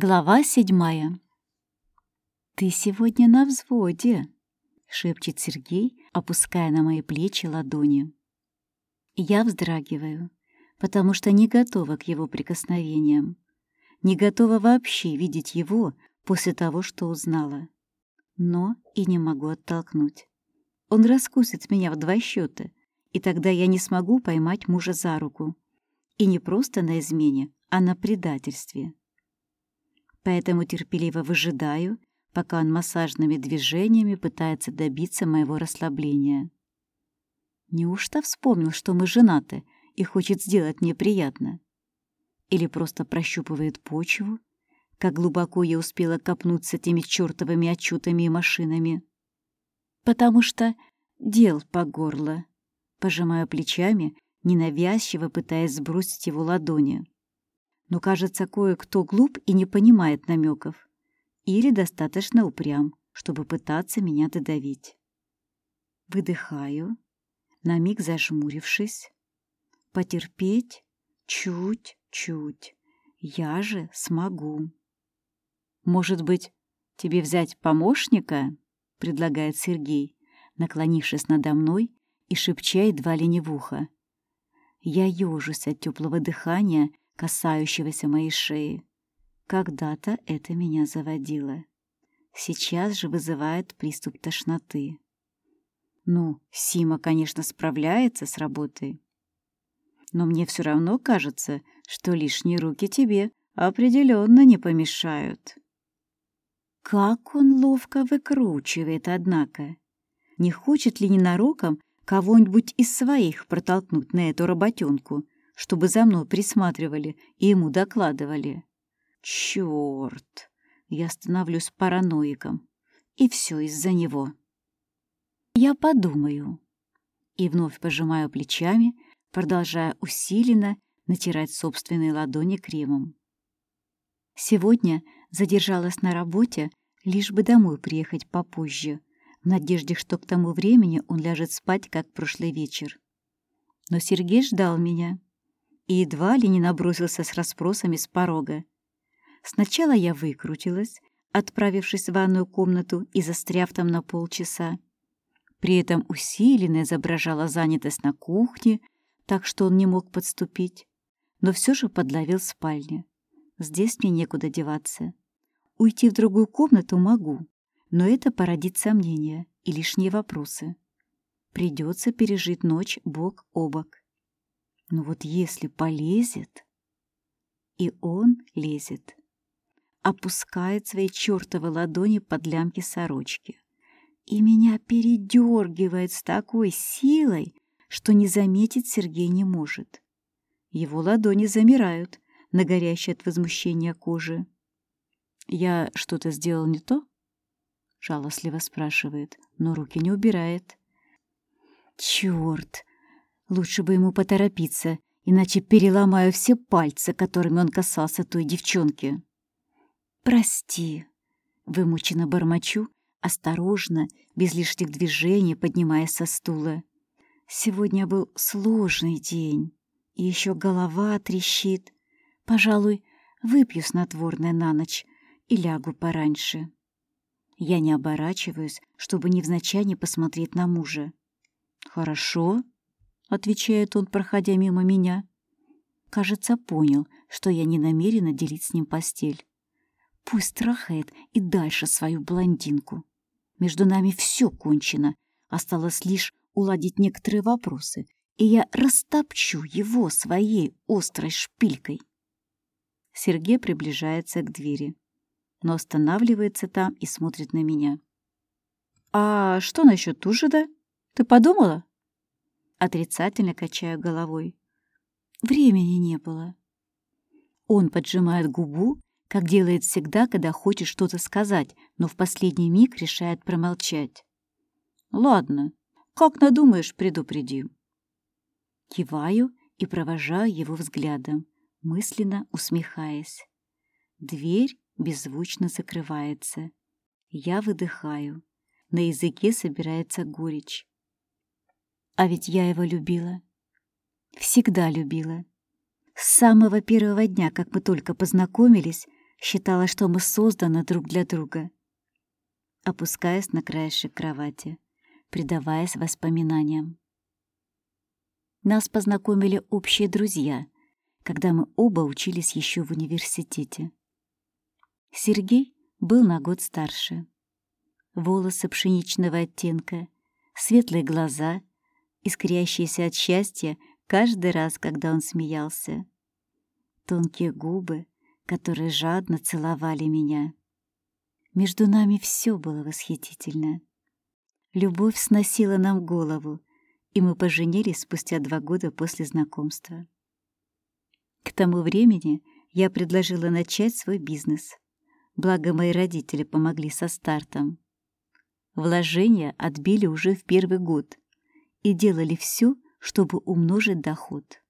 Глава седьмая. «Ты сегодня на взводе», — шепчет Сергей, опуская на мои плечи ладони. Я вздрагиваю, потому что не готова к его прикосновениям, не готова вообще видеть его после того, что узнала. Но и не могу оттолкнуть. Он раскусит меня в два счета, и тогда я не смогу поймать мужа за руку. И не просто на измене, а на предательстве поэтому терпеливо выжидаю, пока он массажными движениями пытается добиться моего расслабления. Неужто вспомнил, что мы женаты и хочет сделать мне приятно? Или просто прощупывает почву, как глубоко я успела копнуть с этими чертовыми отчетами и машинами? Потому что дел по горло. Пожимаю плечами, ненавязчиво пытаясь сбросить его ладони но, кажется, кое-кто глуп и не понимает намеков. Или достаточно упрям, чтобы пытаться меня додавить. Выдыхаю, на миг зажмурившись. Потерпеть чуть-чуть. Я же смогу. «Может быть, тебе взять помощника?» — предлагает Сергей, наклонившись надо мной и шепча едва ли не в ухо. Я ежусь от теплого дыхания касающегося моей шеи. Когда-то это меня заводило. Сейчас же вызывает приступ тошноты. Ну, Сима, конечно, справляется с работой. Но мне все равно кажется, что лишние руки тебе определенно не помешают. Как он ловко выкручивает, однако. Не хочет ли ненароком кого-нибудь из своих протолкнуть на эту работенку, чтобы за мной присматривали и ему докладывали. Черт! Я становлюсь параноиком. И все из-за него. Я подумаю. И вновь пожимаю плечами, продолжая усиленно натирать собственные ладони кремом. Сегодня задержалась на работе, лишь бы домой приехать попозже, в надежде, что к тому времени он ляжет спать, как прошлый вечер. Но Сергей ждал меня и едва ли не набросился с расспросами с порога. Сначала я выкрутилась, отправившись в ванную комнату и застряв там на полчаса. При этом усиленно изображала занятость на кухне, так что он не мог подступить, но все же подловил спальню. Здесь мне некуда деваться. Уйти в другую комнату могу, но это породит сомнения и лишние вопросы. Придется пережить ночь бок о бок. Но вот если полезет, и он лезет, опускает свои чертовы ладони под лямки сорочки, и меня передергивает с такой силой, что не заметить Сергей не может. Его ладони замирают на горящей от возмущения кожи. «Я что-то сделал не то?» — жалостливо спрашивает, но руки не убирает. «Черт! Лучше бы ему поторопиться, иначе переломаю все пальцы, которыми он касался той девчонки. «Прости», — вымученно бормочу, осторожно, без лишних движений, поднимаясь со стула. «Сегодня был сложный день, и еще голова трещит. Пожалуй, выпью снотворное на ночь и лягу пораньше». Я не оборачиваюсь, чтобы невзначай не посмотреть на мужа. «Хорошо», — отвечает он, проходя мимо меня. Кажется, понял, что я не намерена делить с ним постель. Пусть трахает и дальше свою блондинку. Между нами все кончено. Осталось лишь уладить некоторые вопросы, и я растопчу его своей острой шпилькой. Сергей приближается к двери, но останавливается там и смотрит на меня. «А что насчет ужина? Ты подумала?» Отрицательно качаю головой. Времени не было. Он поджимает губу, как делает всегда, когда хочет что-то сказать, но в последний миг решает промолчать. «Ладно, как надумаешь, предупредим». Киваю и провожаю его взглядом, мысленно усмехаясь. Дверь беззвучно закрывается. Я выдыхаю. На языке собирается горечь. А ведь я его любила. Всегда любила. С самого первого дня, как мы только познакомились, считала, что мы созданы друг для друга. Опускаясь на краешек кровати, предаваясь воспоминаниям. Нас познакомили общие друзья, когда мы оба учились еще в университете. Сергей был на год старше. Волосы пшеничного оттенка, светлые глаза, искрящиеся от счастья каждый раз, когда он смеялся. Тонкие губы, которые жадно целовали меня. Между нами все было восхитительно. Любовь сносила нам голову, и мы поженились спустя два года после знакомства. К тому времени я предложила начать свой бизнес. Благо мои родители помогли со стартом. Вложения отбили уже в первый год и делали все, чтобы умножить доход.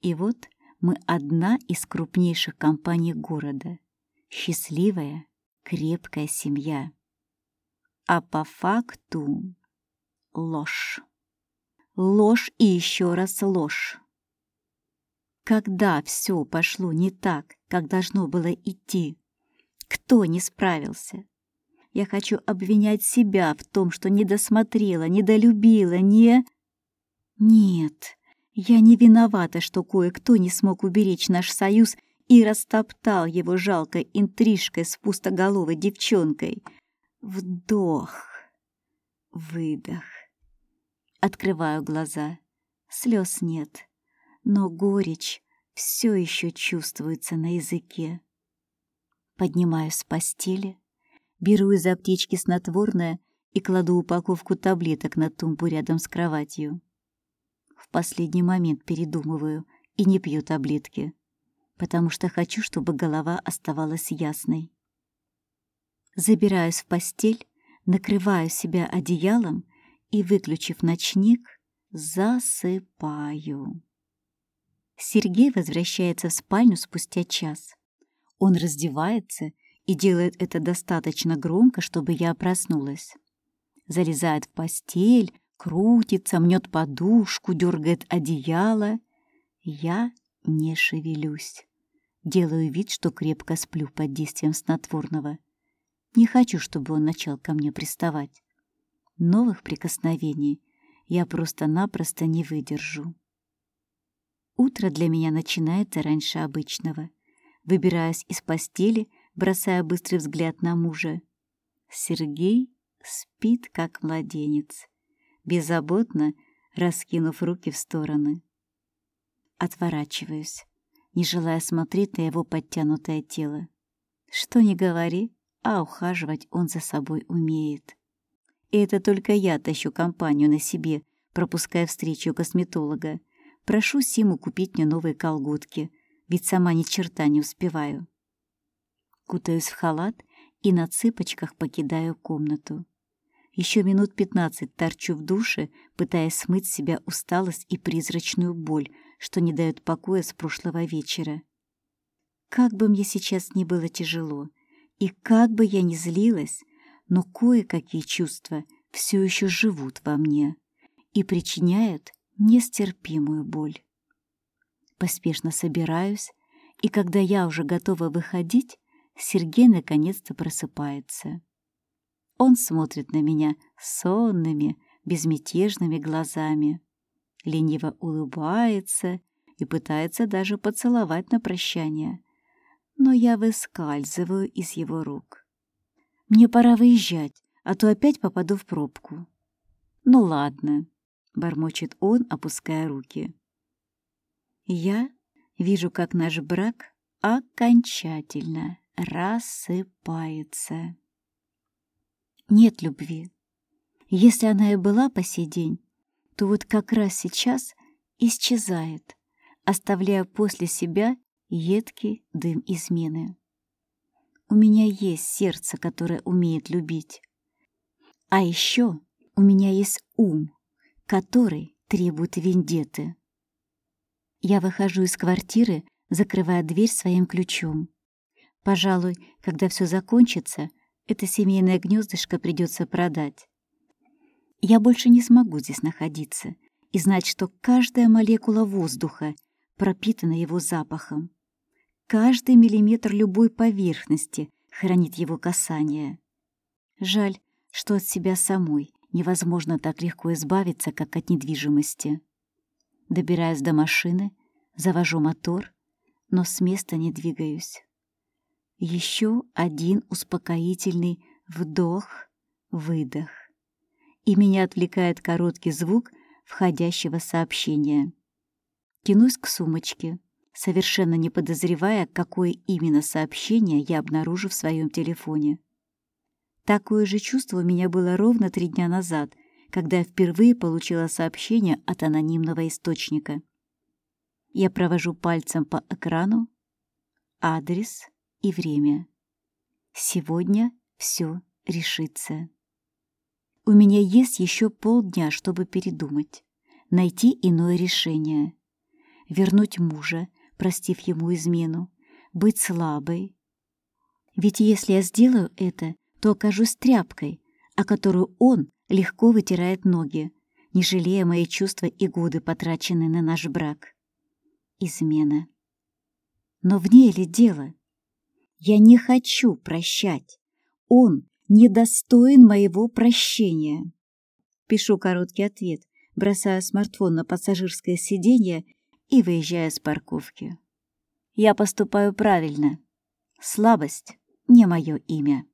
И вот мы одна из крупнейших компаний города. Счастливая, крепкая семья. А по факту ложь. Ложь и еще раз ложь. Когда все пошло не так, как должно было идти, кто не справился? Я хочу обвинять себя в том, что не досмотрела, недолюбила, не... Нет, я не виновата, что кое-кто не смог уберечь наш союз и растоптал его жалкой интрижкой с пустоголовой девчонкой. Вдох, выдох. Открываю глаза. Слез нет, но горечь все еще чувствуется на языке. Поднимаюсь с постели, беру из аптечки снотворное и кладу упаковку таблеток на тумбу рядом с кроватью. В последний момент передумываю и не пью таблетки, потому что хочу, чтобы голова оставалась ясной. Забираюсь в постель, накрываю себя одеялом и, выключив ночник, засыпаю. Сергей возвращается в спальню спустя час. Он раздевается и делает это достаточно громко, чтобы я проснулась. Залезает в постель, крутится, мнет подушку, дергает одеяло. Я не шевелюсь. Делаю вид, что крепко сплю под действием снотворного. Не хочу, чтобы он начал ко мне приставать. Новых прикосновений я просто-напросто не выдержу. Утро для меня начинается раньше обычного. Выбираюсь из постели, бросая быстрый взгляд на мужа. Сергей спит, как младенец, беззаботно раскинув руки в стороны. Отворачиваюсь, не желая смотреть на его подтянутое тело. Что ни говори, а ухаживать он за собой умеет. И это только я тащу компанию на себе, пропуская встречу косметолога. Прошу Симу купить мне новые колготки, ведь сама ни черта не успеваю. Кутаюсь в халат и на цыпочках покидаю комнату. Еще минут пятнадцать торчу в душе, пытаясь смыть с себя усталость и призрачную боль, что не дает покоя с прошлого вечера. Как бы мне сейчас ни было тяжело, и как бы я ни злилась, но кое-какие чувства все еще живут во мне и причиняют нестерпимую боль. Поспешно собираюсь, и когда я уже готова выходить, Сергей наконец-то просыпается. Он смотрит на меня сонными, безмятежными глазами, лениво улыбается и пытается даже поцеловать на прощание. Но я выскальзываю из его рук. Мне пора выезжать, а то опять попаду в пробку. Ну ладно, бормочет он, опуская руки. Я вижу, как наш брак окончательно рассыпается. Нет любви. Если она и была по сей день, то вот как раз сейчас исчезает, оставляя после себя едкий дым измены. У меня есть сердце, которое умеет любить. А еще у меня есть ум, который требует вендеты. Я выхожу из квартиры, закрывая дверь своим ключом. Пожалуй, когда все закончится, это семейное гнездышко придется продать. Я больше не смогу здесь находиться и знать, что каждая молекула воздуха пропитана его запахом. Каждый миллиметр любой поверхности хранит его касание. Жаль, что от себя самой невозможно так легко избавиться, как от недвижимости. Добираюсь до машины, завожу мотор, но с места не двигаюсь. Еще один успокоительный вдох-выдох. И меня отвлекает короткий звук входящего сообщения. Тянусь к сумочке, совершенно не подозревая, какое именно сообщение я обнаружу в своем телефоне. Такое же чувство у меня было ровно три дня назад, когда я впервые получила сообщение от анонимного источника. Я провожу пальцем по экрану, адрес и время. Сегодня все решится. У меня есть еще полдня, чтобы передумать, найти иное решение, вернуть мужа, простив ему измену, быть слабой. Ведь если я сделаю это, то окажусь тряпкой, о которую он легко вытирает ноги, не жалея мои чувства и годы, потраченные на наш брак. Измена. Но в ней ли дело? Я не хочу прощать. Он недостоин моего прощения. Пишу короткий ответ, бросая смартфон на пассажирское сиденье и выезжая с парковки. Я поступаю правильно. Слабость — не мое имя.